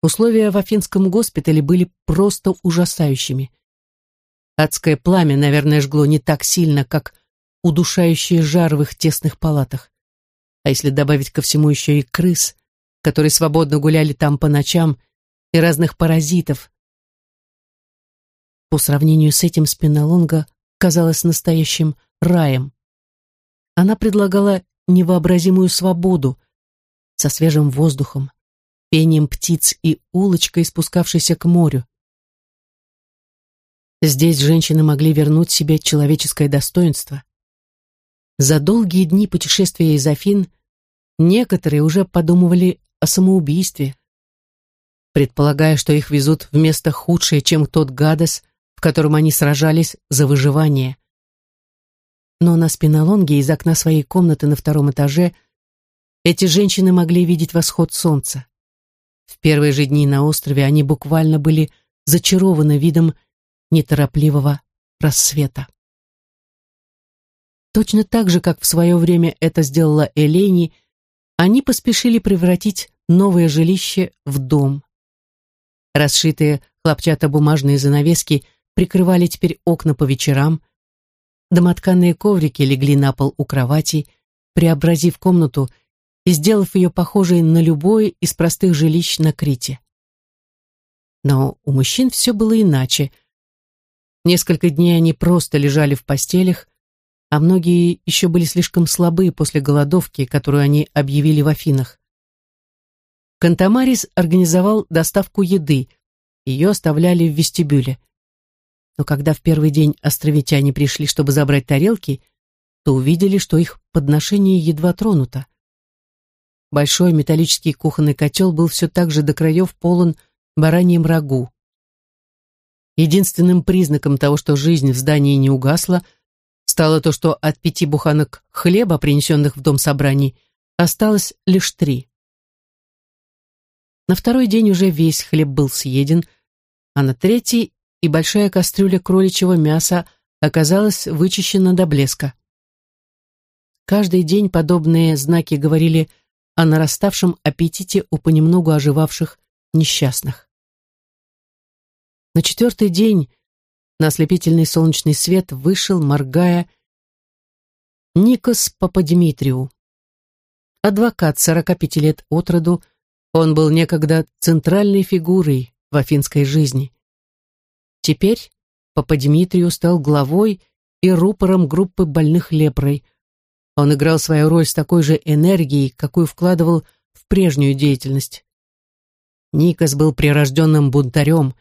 Условия в Афинском госпитале были просто ужасающими. Адское пламя, наверное, жгло не так сильно, как удушающий жар в их тесных палатах. А если добавить ко всему еще и крыс, которые свободно гуляли там по ночам, и разных паразитов. По сравнению с этим спинолонга казалась настоящим раем. Она предлагала невообразимую свободу со свежим воздухом, пением птиц и улочкой, спускавшейся к морю. Здесь женщины могли вернуть себе человеческое достоинство. За долгие дни путешествия из Афин некоторые уже подумывали о самоубийстве, предполагая, что их везут в место худшее, чем тот Гадес, в котором они сражались за выживание. Но на спинолонге из окна своей комнаты на втором этаже эти женщины могли видеть восход солнца. В первые же дни на острове они буквально были зачарованы видом неторопливого рассвета. Точно так же, как в свое время это сделала Элени, они поспешили превратить новое жилище в дом. Расшитые хлопчатобумажные занавески прикрывали теперь окна по вечерам, домотканные коврики легли на пол у кровати, преобразив комнату и сделав ее похожей на любое из простых жилищ на Крите. Но у мужчин все было иначе. Несколько дней они просто лежали в постелях, а многие еще были слишком слабы после голодовки, которую они объявили в Афинах. Кантамарис организовал доставку еды, ее оставляли в вестибюле. Но когда в первый день островитяне пришли, чтобы забрать тарелки, то увидели, что их подношение едва тронуто. Большой металлический кухонный котел был все так же до краев полон бараньим рагу. Единственным признаком того, что жизнь в здании не угасла, стало то, что от пяти буханок хлеба, принесенных в дом собраний, осталось лишь три. На второй день уже весь хлеб был съеден, а на третий и большая кастрюля кроличьего мяса оказалась вычищена до блеска. Каждый день подобные знаки говорили о нараставшем аппетите у понемногу оживавших несчастных. На четвертый день на ослепительный солнечный свет вышел, моргая, Никос Пападимитрию. Адвокат 45 лет от роду, он был некогда центральной фигурой в афинской жизни. Теперь Папа Дмитрию стал главой и рупором группы больных лепрой. Он играл свою роль с такой же энергией, какую вкладывал в прежнюю деятельность. Никос был прирожденным бунтарем.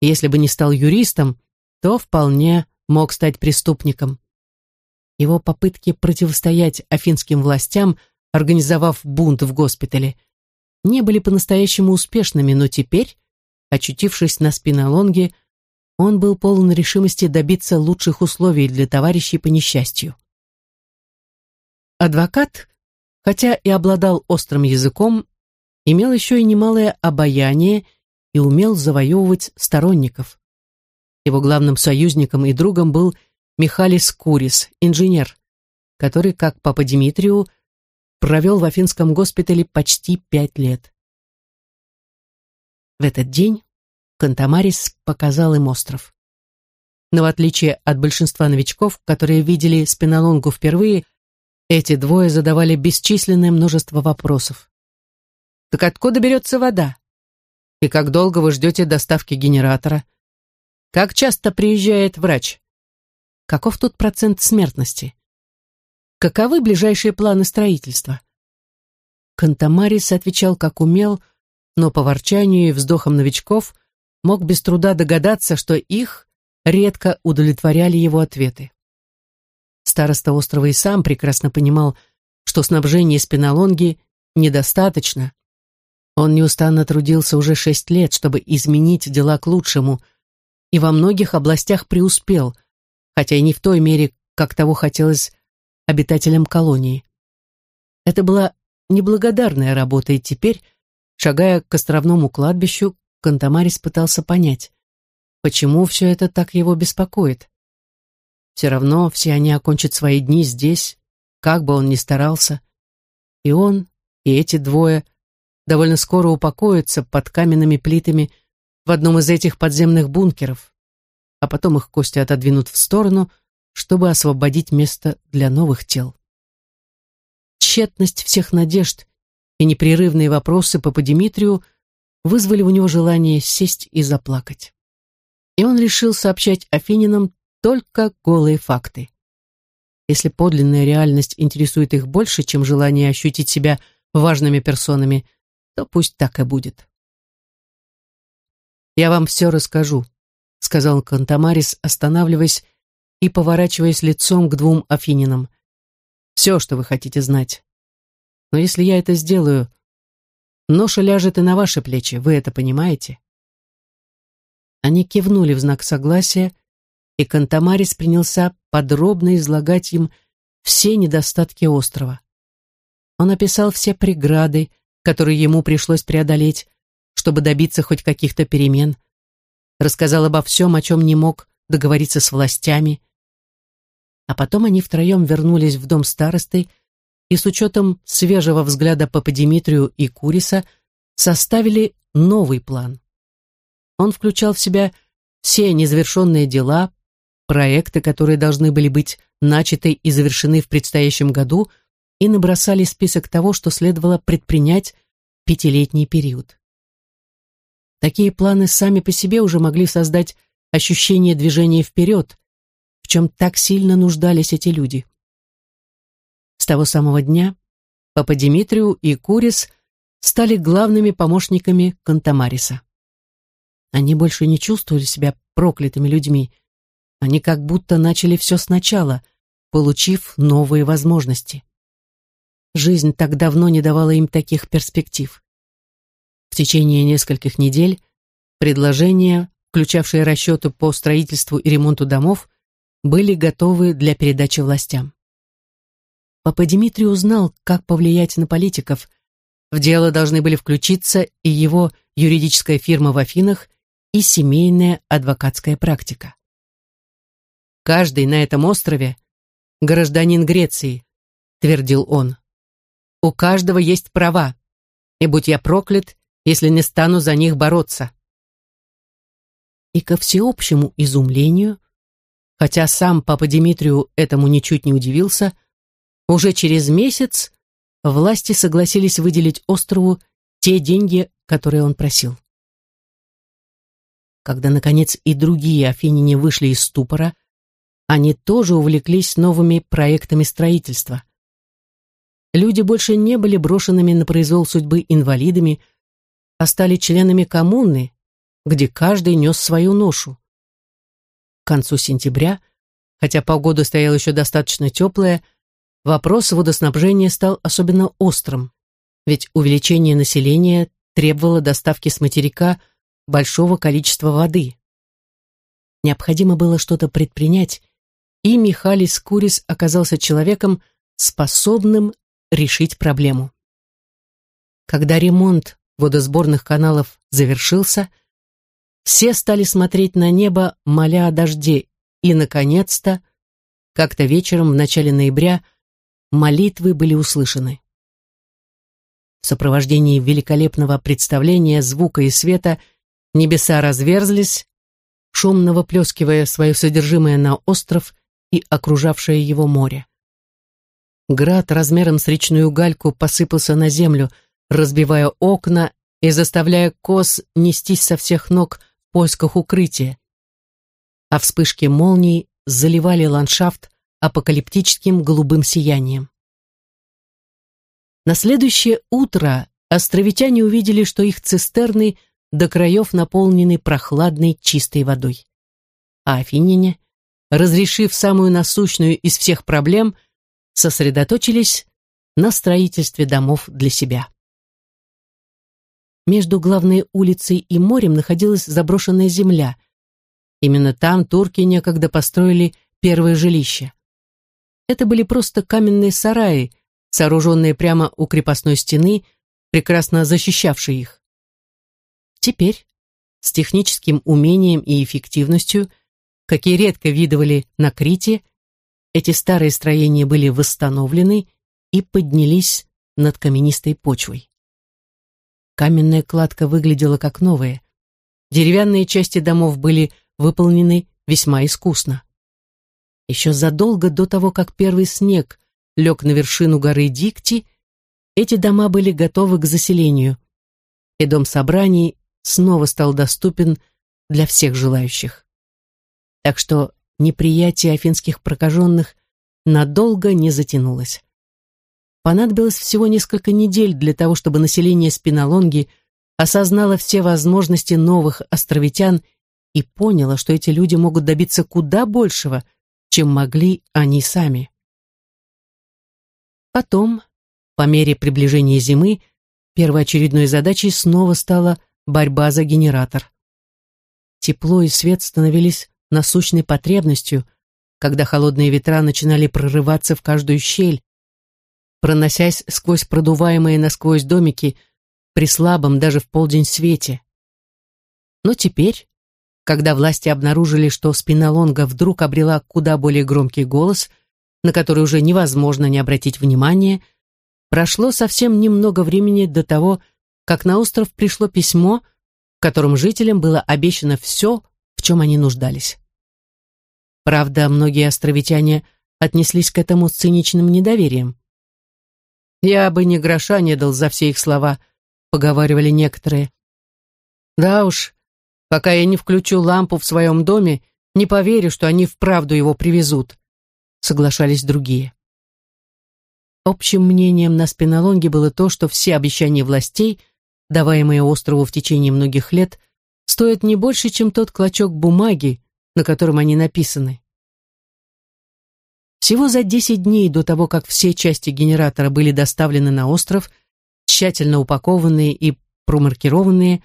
Если бы не стал юристом, то вполне мог стать преступником. Его попытки противостоять афинским властям, организовав бунт в госпитале, не были по-настоящему успешными, но теперь, очутившись на спинолонге, он был полон решимости добиться лучших условий для товарищей по несчастью. Адвокат, хотя и обладал острым языком, имел еще и немалое обаяние и умел завоевывать сторонников. Его главным союзником и другом был Михалис Курис, инженер, который, как папа Дмитрию, провел в Афинском госпитале почти пять лет. В этот день Кантамарис показал им остров. Но в отличие от большинства новичков, которые видели спинолонгу впервые, эти двое задавали бесчисленное множество вопросов. «Так откуда берется вода? И как долго вы ждете доставки генератора? Как часто приезжает врач? Каков тут процент смертности? Каковы ближайшие планы строительства?» Кантамарис отвечал как умел, но по ворчанию и вздохам новичков мог без труда догадаться, что их редко удовлетворяли его ответы. Староста острова и сам прекрасно понимал, что снабжение спинолонги недостаточно. Он неустанно трудился уже шесть лет, чтобы изменить дела к лучшему, и во многих областях преуспел, хотя и не в той мере, как того хотелось обитателям колонии. Это была неблагодарная работа, и теперь, шагая к островному кладбищу, Кантамарис пытался понять, почему все это так его беспокоит. Все равно все они окончат свои дни здесь, как бы он ни старался. И он, и эти двое довольно скоро упокоятся под каменными плитами в одном из этих подземных бункеров, а потом их кости отодвинут в сторону, чтобы освободить место для новых тел. Тщетность всех надежд и непрерывные вопросы по Димитрию – вызвали у него желание сесть и заплакать. И он решил сообщать Афининам только голые факты. Если подлинная реальность интересует их больше, чем желание ощутить себя важными персонами, то пусть так и будет. «Я вам все расскажу», — сказал Кантамарис, останавливаясь и поворачиваясь лицом к двум Афининам. «Все, что вы хотите знать. Но если я это сделаю, Ноша ляжет и на ваши плечи, вы это понимаете?» Они кивнули в знак согласия, и Кантамарис принялся подробно излагать им все недостатки острова. Он описал все преграды, которые ему пришлось преодолеть, чтобы добиться хоть каких-то перемен, рассказал обо всем, о чем не мог договориться с властями. А потом они втроем вернулись в дом старосты и с учетом свежего взгляда по Димитрию и Куриса составили новый план. Он включал в себя все незавершенные дела, проекты, которые должны были быть начаты и завершены в предстоящем году, и набросали список того, что следовало предпринять в пятилетний период. Такие планы сами по себе уже могли создать ощущение движения вперед, в чем так сильно нуждались эти люди. С того самого дня Папа Димитрию и Курис стали главными помощниками Кантамариса. Они больше не чувствовали себя проклятыми людьми, Они как будто начали все сначала, получив новые возможности. Жизнь так давно не давала им таких перспектив. В течение нескольких недель предложения, включавшие расчеты по строительству и ремонту домов, были готовы для передачи властям. Папа Дмитрий узнал, как повлиять на политиков. В дело должны были включиться и его юридическая фирма в Афинах, и семейная адвокатская практика. «Каждый на этом острове — гражданин Греции», — твердил он. «У каждого есть права, и будь я проклят, если не стану за них бороться». И ко всеобщему изумлению, хотя сам папа Дмитрию этому ничуть не удивился, уже через месяц власти согласились выделить острову те деньги, которые он просил. Когда, наконец, и другие афиняне вышли из ступора, они тоже увлеклись новыми проектами строительства. Люди больше не были брошенными на произвол судьбы инвалидами, а стали членами коммуны, где каждый нес свою ношу. К концу сентября, хотя погода стояла еще достаточно теплая, вопрос водоснабжения стал особенно острым, ведь увеличение населения требовало доставки с материка большого количества воды. Необходимо было что-то предпринять, и Михалис Курис оказался человеком, способным решить проблему. Когда ремонт водосборных каналов завершился, все стали смотреть на небо, моля о дожде, и, наконец-то, как-то вечером в начале ноября молитвы были услышаны. В сопровождении великолепного представления звука и света небеса разверзлись, шумно выплескивая свое содержимое на остров и окружавшее его море. Град размером с речную гальку посыпался на землю, разбивая окна и заставляя коз нестись со всех ног в поисках укрытия. А вспышки молний заливали ландшафт апокалиптическим голубым сиянием. На следующее утро островитяне увидели, что их цистерны до краев наполнены прохладной чистой водой. А афиняне, разрешив самую насущную из всех проблем, сосредоточились на строительстве домов для себя. Между главной улицей и морем находилась заброшенная земля. Именно там турки некогда построили первое жилище. Это были просто каменные сараи, сооруженные прямо у крепостной стены, прекрасно защищавшие их. Теперь, с техническим умением и эффективностью, какие редко видывали на Крите, эти старые строения были восстановлены и поднялись над каменистой почвой. Каменная кладка выглядела как новая. Деревянные части домов были выполнены весьма искусно. Еще задолго до того, как первый снег лег на вершину горы Дикти, эти дома были готовы к заселению, и дом собраний снова стал доступен для всех желающих. Так что неприятие афинских прокаженных надолго не затянулось. Понадобилось всего несколько недель для того, чтобы население Спинолонги осознало все возможности новых островитян и поняло, что эти люди могут добиться куда большего, чем могли они сами. Потом, по мере приближения зимы, первоочередной задачей снова стала борьба за генератор. Тепло и свет становились насущной потребностью, когда холодные ветра начинали прорываться в каждую щель, проносясь сквозь продуваемые насквозь домики при слабом даже в полдень свете. Но теперь, когда власти обнаружили, что спинолонга вдруг обрела куда более громкий голос, на который уже невозможно не обратить внимания, прошло совсем немного времени до того, как на остров пришло письмо, в котором жителям было обещано все, в чем они нуждались. Правда, многие островитяне отнеслись к этому с циничным недоверием. «Я бы ни гроша не дал за все их слова», — поговаривали некоторые. «Да уж, пока я не включу лампу в своем доме, не поверю, что они вправду его привезут соглашались другие. Общим мнением на спинолонге было то, что все обещания властей, даваемые острову в течение многих лет, стоят не больше, чем тот клочок бумаги, на котором они написаны. Всего за 10 дней до того, как все части генератора были доставлены на остров, тщательно упакованные и промаркированные,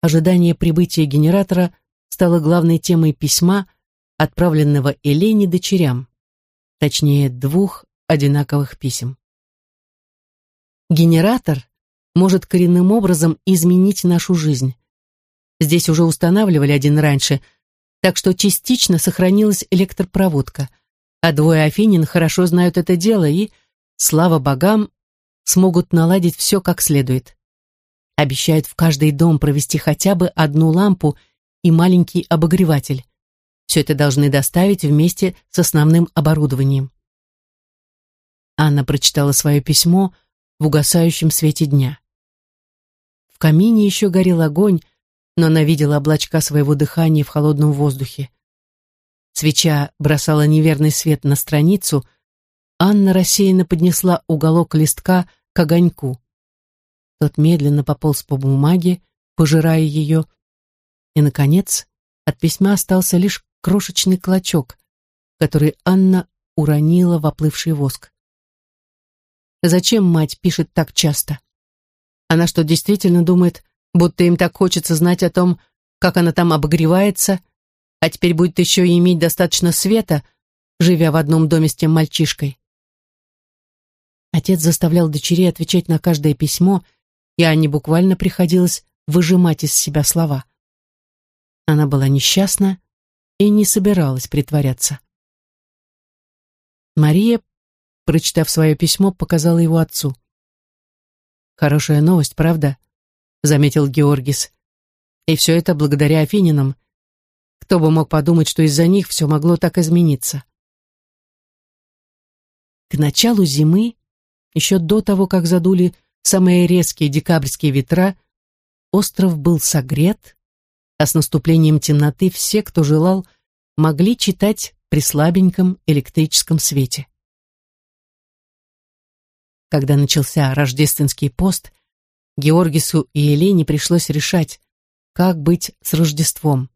ожидание прибытия генератора стало главной темой письма, отправленного Елене дочерям, точнее двух одинаковых писем. Генератор может коренным образом изменить нашу жизнь. Здесь уже устанавливали один раньше, так что частично сохранилась электропроводка, а двое Афинин хорошо знают это дело и, слава богам, смогут наладить все как следует. Обещают в каждый дом провести хотя бы одну лампу и маленький обогреватель. Все это должны доставить вместе с основным оборудованием. Анна прочитала свое письмо в угасающем свете дня. В камине еще горел огонь, но она видела облачка своего дыхания в холодном воздухе. Свеча бросала неверный свет на страницу, Анна рассеянно поднесла уголок листка к огоньку. Тот медленно пополз по бумаге, пожирая ее, и, наконец, от письма остался лишь крошечный клочок, который Анна уронила в оплывший воск. Зачем мать пишет так часто? Она что, действительно думает, будто им так хочется знать о том, как она там обогревается, а теперь будет еще и иметь достаточно света, живя в одном доме с тем мальчишкой? Отец заставлял дочерей отвечать на каждое письмо, и Анне буквально приходилось выжимать из себя слова. Она была несчастна и не собиралась притворяться. Мария, прочитав свое письмо, показала его отцу. «Хорошая новость, правда?» — заметил Георгис. «И все это благодаря Афининам. Кто бы мог подумать, что из-за них все могло так измениться?» К началу зимы еще до того, как задули самые резкие декабрьские ветра, остров был согрет, а с наступлением темноты все, кто желал, могли читать при слабеньком электрическом свете. Когда начался рождественский пост, Георгису и Елене пришлось решать, как быть с Рождеством.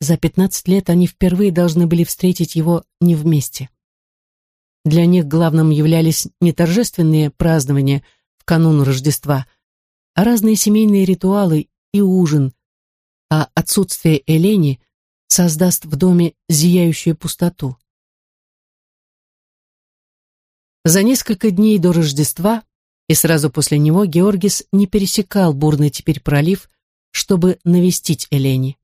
За пятнадцать лет они впервые должны были встретить его не вместе. Для них главным являлись не торжественные празднования в канун Рождества, а разные семейные ритуалы и ужин, а отсутствие Элени создаст в доме зияющую пустоту. За несколько дней до Рождества и сразу после него Георгис не пересекал бурный теперь пролив, чтобы навестить Элени.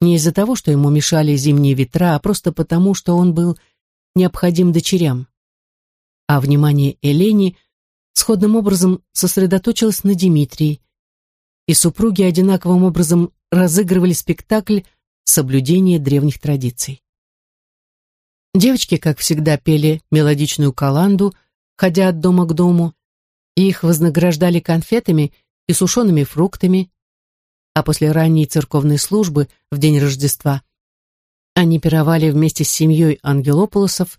Не из-за того, что ему мешали зимние ветра, а просто потому, что он был необходим дочерям. А внимание Элени сходным образом сосредоточилось на Дмитрии, и супруги одинаковым образом разыгрывали спектакль соблюдения древних традиций. Девочки, как всегда, пели мелодичную каланду, ходя от дома к дому, и их вознаграждали конфетами и сушеными фруктами, а после ранней церковной службы в день Рождества они пировали вместе с семьей ангелополосов.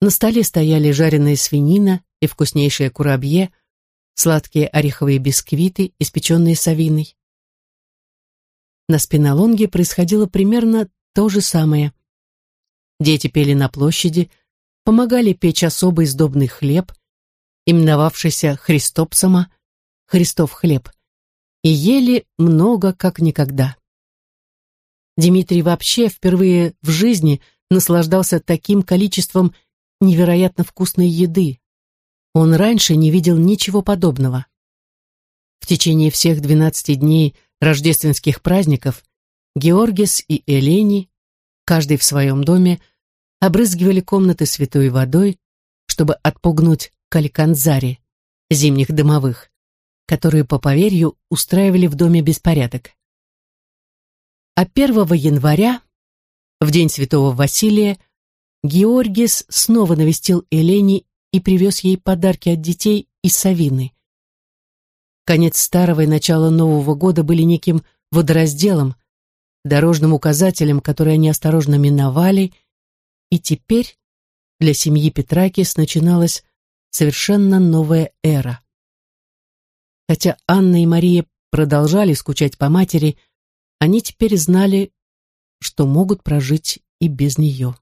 На столе стояли жареная свинина и вкуснейшее курабье, сладкие ореховые бисквиты, испеченные совиной. На спинолонге происходило примерно то же самое. Дети пели на площади, помогали печь особый сдобный хлеб, именовавшийся Христопсома, Христов хлеб, и ели много как никогда. Дмитрий вообще впервые в жизни наслаждался таким количеством невероятно вкусной еды. Он раньше не видел ничего подобного. В течение всех двенадцати дней рождественских праздников Георгис и Элени, каждый в своем доме, обрызгивали комнаты святой водой, чтобы отпугнуть каликанзари, зимних домовых, которые, по поверью, устраивали в доме беспорядок. А 1 января, в день святого Василия, Георгис снова навестил Элени и привез ей подарки от детей из Савины. Конец старого и начало Нового года были неким водоразделом, дорожным указателем, который они осторожно миновали, и теперь для семьи Петракис начиналась совершенно новая эра. Хотя Анна и Мария продолжали скучать по матери, они теперь знали, что могут прожить и без нее.